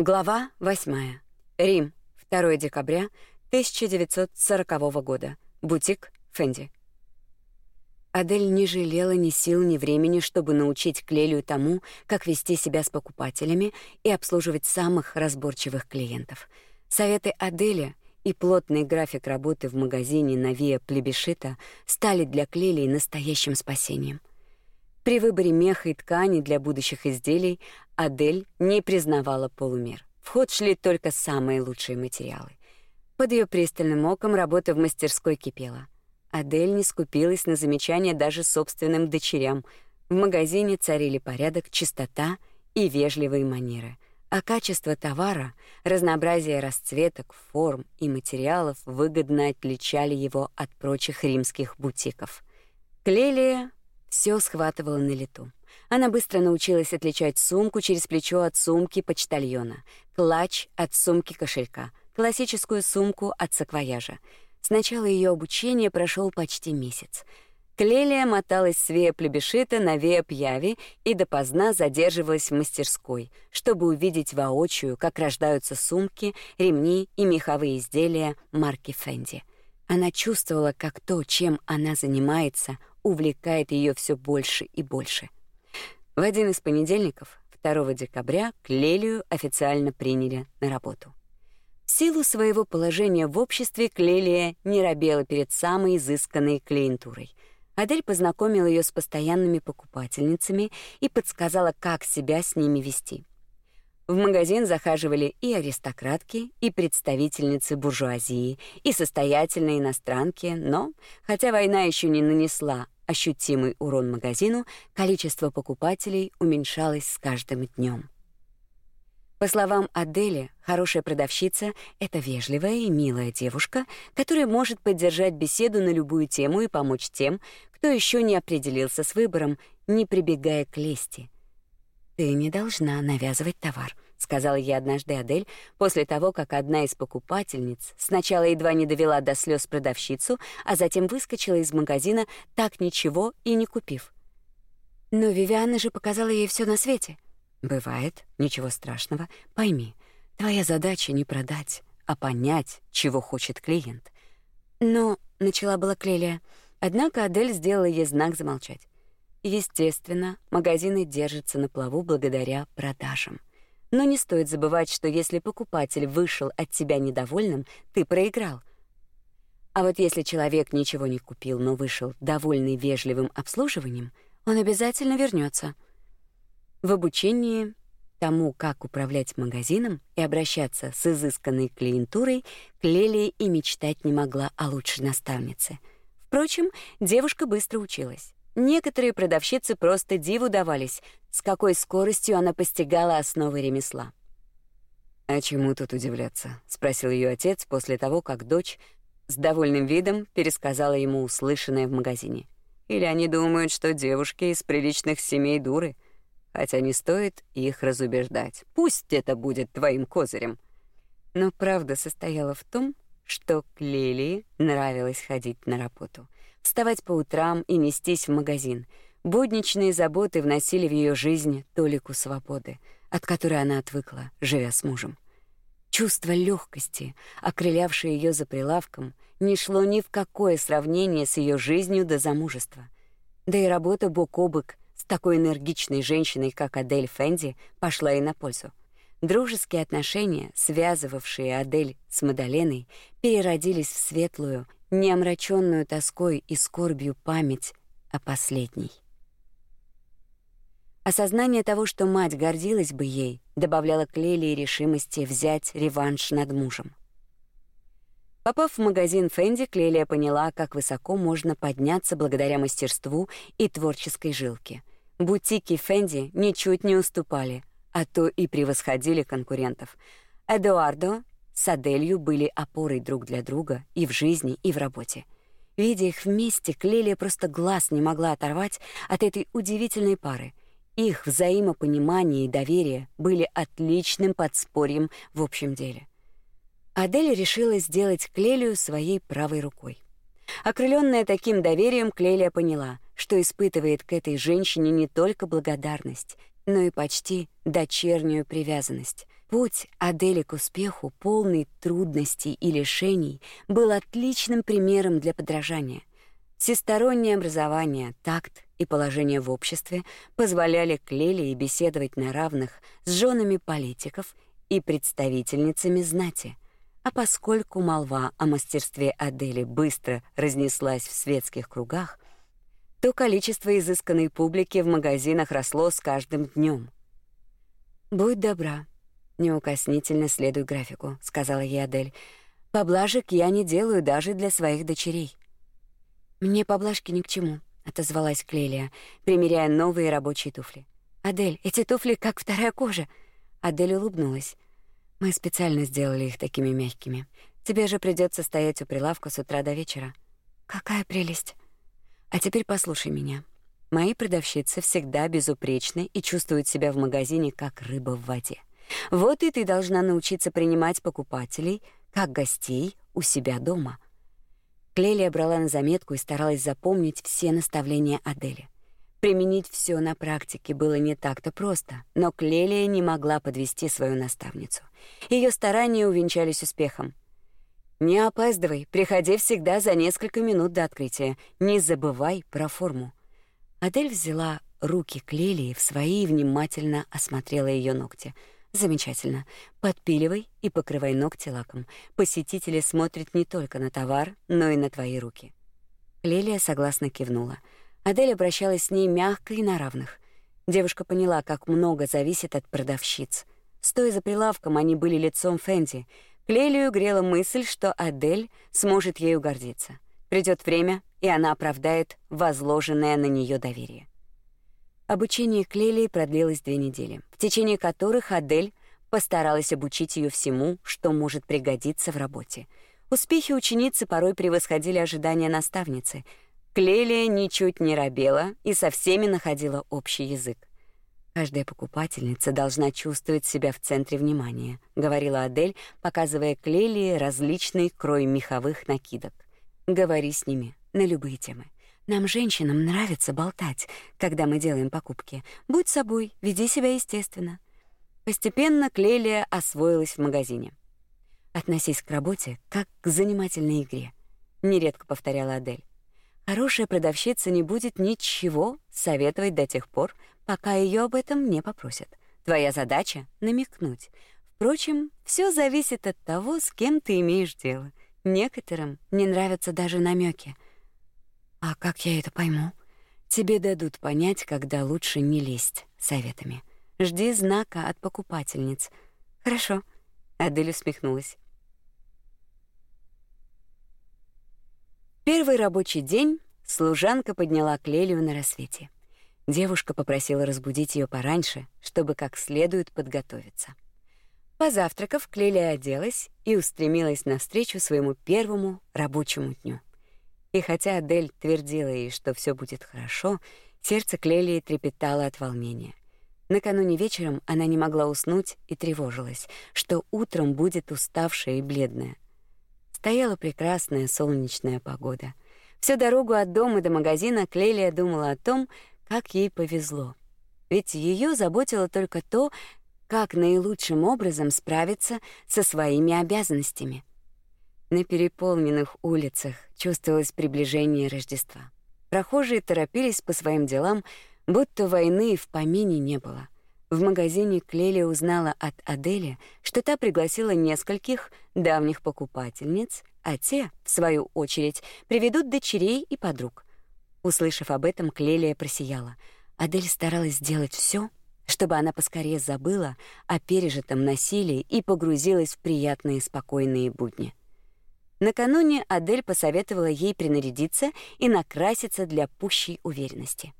Глава 8. Рим. 2 декабря 1940 года. Бутик Фенди. Адель не жалела ни сил, ни времени, чтобы научить Клелию тому, как вести себя с покупателями и обслуживать самых разборчивых клиентов. Советы Адели и плотный график работы в магазине на Виа Плебишита стали для Клелии настоящим спасением. При выборе меха и ткани для будущих изделий Адель не признавала полумер. В ход шли только самые лучшие материалы. Под ее пристальным оком работа в мастерской кипела. Адель не скупилась на замечания даже собственным дочерям. В магазине царили порядок, чистота и вежливые манеры. А качество товара, разнообразие расцветок, форм и материалов выгодно отличали его от прочих римских бутиков. Клелия все схватывала на лету. Она быстро научилась отличать сумку через плечо от сумки почтальона, клатч от сумки кошелька, классическую сумку от саквояжа. Сначала ее обучение прошел почти месяц. Клелия моталась с Вея Плебешита на Вея Пьяви и допоздна задерживалась в мастерской, чтобы увидеть воочию, как рождаются сумки, ремни и меховые изделия марки Фенди. Она чувствовала, как то, чем она занимается, увлекает ее все больше и больше. В один из понедельников, 2 декабря, Клелию официально приняли на работу. В силу своего положения в обществе Клелия не робела перед самой изысканной клиентурой. Адель познакомила ее с постоянными покупательницами и подсказала, как себя с ними вести. В магазин захаживали и аристократки, и представительницы буржуазии, и состоятельные иностранки, но, хотя война еще не нанесла ощутимый урон магазину, количество покупателей уменьшалось с каждым днем. По словам Адели, хорошая продавщица — это вежливая и милая девушка, которая может поддержать беседу на любую тему и помочь тем, кто еще не определился с выбором, не прибегая к лести — «Ты не должна навязывать товар», — сказала я однажды Адель после того, как одна из покупательниц сначала едва не довела до слез продавщицу, а затем выскочила из магазина, так ничего и не купив. Но Вивиана же показала ей все на свете. «Бывает, ничего страшного. Пойми, твоя задача не продать, а понять, чего хочет клиент». «Но...» — начала была Клелия. Однако Адель сделала ей знак замолчать. Естественно, магазины держатся на плаву благодаря продажам. Но не стоит забывать, что если покупатель вышел от тебя недовольным, ты проиграл. А вот если человек ничего не купил, но вышел довольный вежливым обслуживанием, он обязательно вернется. В обучении тому, как управлять магазином и обращаться с изысканной клиентурой, Клелия и мечтать не могла о лучшей наставнице. Впрочем, девушка быстро училась. Некоторые продавщицы просто диву давались, с какой скоростью она постигала основы ремесла. «А чему тут удивляться?» — спросил ее отец после того, как дочь с довольным видом пересказала ему услышанное в магазине. «Или они думают, что девушки из приличных семей дуры, хотя не стоит их разубеждать. Пусть это будет твоим козырем». Но правда состояла в том, что Клелии нравилось ходить на работу — вставать по утрам и нестись в магазин. Будничные заботы вносили в ее жизнь толику свободы, от которой она отвыкла, живя с мужем. Чувство легкости, окрылявшее ее за прилавком, не шло ни в какое сравнение с ее жизнью до замужества. Да и работа бок о бок с такой энергичной женщиной, как Адель Фенди, пошла ей на пользу. Дружеские отношения, связывавшие Адель с Мадаленой, переродились в светлую не омраченную тоской и скорбью память о последней. Осознание того, что мать гордилась бы ей, добавляло к Лелии решимости взять реванш над мужем. Попав в магазин Фенди, Клелия поняла, как высоко можно подняться благодаря мастерству и творческой жилке. Бутики Фенди ничуть не уступали, а то и превосходили конкурентов. Эдуардо с Аделью были опорой друг для друга и в жизни, и в работе. Видя их вместе, Клелия просто глаз не могла оторвать от этой удивительной пары. Их взаимопонимание и доверие были отличным подспорьем в общем деле. Адель решила сделать Клелию своей правой рукой. Окрыленная таким доверием, Клелия поняла, что испытывает к этой женщине не только благодарность, но и почти дочернюю привязанность — Путь Адели к успеху, полный трудностей и лишений, был отличным примером для подражания. Всестороннее образование, такт и положение в обществе позволяли Клелии беседовать на равных с женами политиков и представительницами знати. А поскольку молва о мастерстве Адели быстро разнеслась в светских кругах, то количество изысканной публики в магазинах росло с каждым днем. «Будь добра, неукоснительно следуй графику», — сказала ей Адель. «Поблажек я не делаю даже для своих дочерей». «Мне поблажки ни к чему», — отозвалась Клелия, примеряя новые рабочие туфли. «Адель, эти туфли как вторая кожа». Адель улыбнулась. «Мы специально сделали их такими мягкими. Тебе же придется стоять у прилавка с утра до вечера». «Какая прелесть!» А теперь послушай меня. Мои продавщицы всегда безупречны и чувствуют себя в магазине как рыба в воде. Вот и ты должна научиться принимать покупателей как гостей у себя дома. Клелия брала на заметку и старалась запомнить все наставления Адели. Применить все на практике было не так-то просто, но Клелия не могла подвести свою наставницу. Ее старания увенчались успехом. Не опаздывай, приходи всегда за несколько минут до открытия. Не забывай про форму. Адель взяла руки Клелии в свои и внимательно осмотрела ее ногти. Замечательно. Подпиливай и покрывай ногти лаком. Посетители смотрят не только на товар, но и на твои руки. Клелия согласно кивнула. Адель обращалась с ней мягко и на равных. Девушка поняла, как много зависит от продавщиц. Стоя за прилавком, они были лицом Фэнди — Клелию грела мысль, что Адель сможет ею гордиться. Придет время, и она оправдает возложенное на нее доверие. Обучение Клелии продлилось две недели, в течение которых Адель постаралась обучить ее всему, что может пригодиться в работе. Успехи ученицы порой превосходили ожидания наставницы. Клелия ничуть не робела и со всеми находила общий язык. Каждая покупательница должна чувствовать себя в центре внимания, говорила Адель, показывая Клелии различный крой меховых накидок. Говори с ними на любые темы. Нам, женщинам, нравится болтать, когда мы делаем покупки. Будь собой, веди себя естественно. Постепенно Клелия освоилась в магазине. Относись к работе как к занимательной игре, нередко повторяла Адель. Хорошая продавщица не будет ничего советовать до тех пор, пока ее об этом не попросят. Твоя задача — намекнуть. Впрочем, все зависит от того, с кем ты имеешь дело. Некоторым не нравятся даже намеки. А как я это пойму? Тебе дадут понять, когда лучше не лезть советами. Жди знака от покупательниц. Хорошо. Адель усмехнулась. Первый рабочий день служанка подняла Клелию на рассвете. Девушка попросила разбудить ее пораньше, чтобы как следует подготовиться. Позавтракав, Клелия оделась и устремилась навстречу своему первому рабочему дню. И хотя Адель твердила ей, что все будет хорошо, сердце Клелии трепетало от волнения. Накануне вечером она не могла уснуть и тревожилась, что утром будет уставшая и бледная. Стояла прекрасная солнечная погода. Всю дорогу от дома до магазина Клелия думала о том, как ей повезло. Ведь ее заботило только то, как наилучшим образом справиться со своими обязанностями. На переполненных улицах чувствовалось приближение Рождества. Прохожие торопились по своим делам, будто войны в помине не было. В магазине Клелия узнала от Адели, что та пригласила нескольких давних покупательниц, а те, в свою очередь, приведут дочерей и подруг. Услышав об этом, Клелия просияла. Адель старалась сделать все, чтобы она поскорее забыла о пережитом насилии и погрузилась в приятные спокойные будни. Накануне Адель посоветовала ей принарядиться и накраситься для пущей уверенности.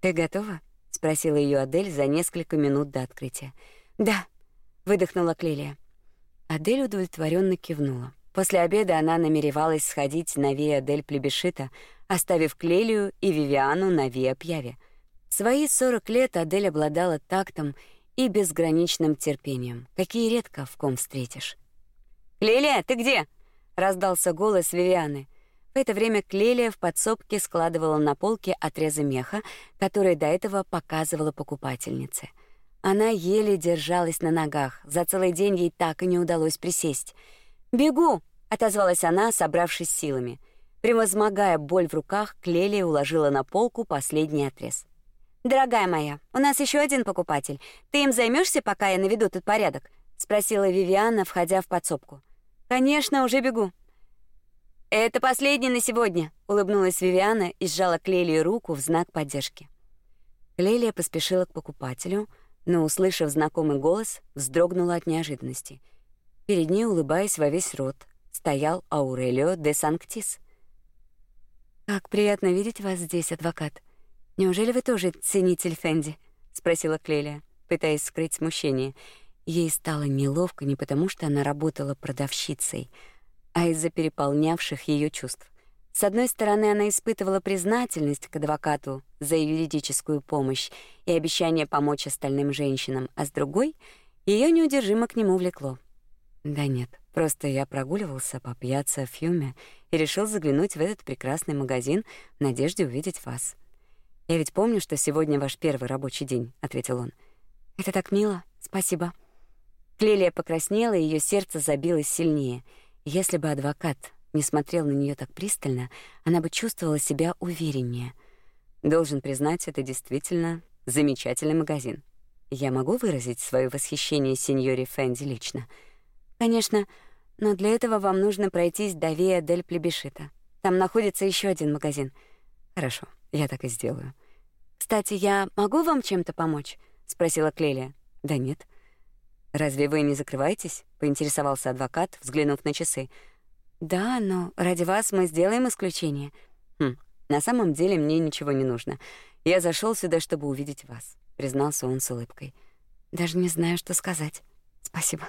«Ты готова?» — спросила ее Адель за несколько минут до открытия. «Да», — выдохнула Клелия. Адель удовлетворенно кивнула. После обеда она намеревалась сходить на Виа дель Плебешита, оставив Клелию и Вивиану на Виа Пьяве. В свои 40 лет Адель обладала тактом и безграничным терпением, какие редко в ком встретишь. «Клелия, ты где?» — раздался голос Вивианы. В это время Клелия в подсобке складывала на полке отрезы меха, которые до этого показывала покупательнице. Она еле держалась на ногах. За целый день ей так и не удалось присесть. «Бегу!» — отозвалась она, собравшись силами. Превозмогая боль в руках, Клелия уложила на полку последний отрез. «Дорогая моя, у нас еще один покупатель. Ты им займешься, пока я наведу тут порядок?» — спросила Вивиана, входя в подсобку. «Конечно, уже бегу». «Это последний на сегодня», — улыбнулась Вивиана и сжала Клелии руку в знак поддержки. Клелия поспешила к покупателю — но, услышав знакомый голос, вздрогнула от неожиданности. Перед ней, улыбаясь во весь рот, стоял Аурелио де Санктис. «Как приятно видеть вас здесь, адвокат. Неужели вы тоже ценитель Фенди?» — спросила Клелия, пытаясь скрыть смущение. Ей стало неловко не потому, что она работала продавщицей, а из-за переполнявших ее чувств. С одной стороны, она испытывала признательность к адвокату за юридическую помощь и обещание помочь остальным женщинам, а с другой ее неудержимо к нему влекло. Да нет, просто я прогуливался по пьяцца Фьюме и решил заглянуть в этот прекрасный магазин в надежде увидеть вас. Я ведь помню, что сегодня ваш первый рабочий день, ответил он. Это так мило. Спасибо. Клелия покраснела, и ее сердце забилось сильнее. Если бы адвокат не смотрел на нее так пристально, она бы чувствовала себя увереннее. Должен признать, это действительно замечательный магазин. Я могу выразить свое восхищение сеньоре Фенди лично. Конечно, но для этого вам нужно пройтись до Виа дель Плебишита. Там находится еще один магазин. Хорошо, я так и сделаю. Кстати, я могу вам чем-то помочь? спросила Клелия. Да нет. Разве вы не закрываетесь? поинтересовался адвокат, взглянув на часы. Да, но ради вас мы сделаем исключение. Хм. На самом деле мне ничего не нужно. Я зашел сюда, чтобы увидеть вас, признался он с улыбкой. Даже не знаю, что сказать. Спасибо.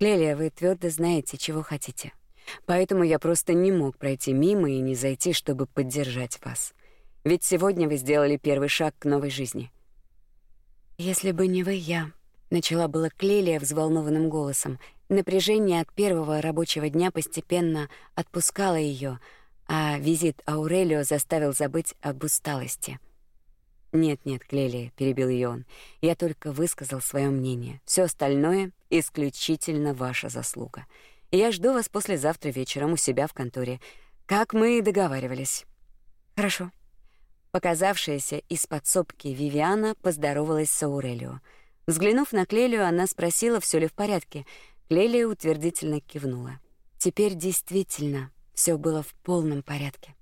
Лелия, вы твердо знаете, чего хотите. Поэтому я просто не мог пройти мимо и не зайти, чтобы поддержать вас. Ведь сегодня вы сделали первый шаг к новой жизни. Если бы не вы, я начала было Клелия взволнованным голосом, Напряжение от первого рабочего дня постепенно отпускало ее, а визит Аурелио заставил забыть об усталости. «Нет-нет, Клелия», — перебил ее он, — «я только высказал свое мнение. Все остальное — исключительно ваша заслуга. Я жду вас послезавтра вечером у себя в конторе, как мы и договаривались». «Хорошо». Показавшаяся из подсобки Вивиана поздоровалась с Аурелио. Взглянув на Клелию, она спросила, все ли в порядке — Лелия утвердительно кивнула. Теперь действительно все было в полном порядке.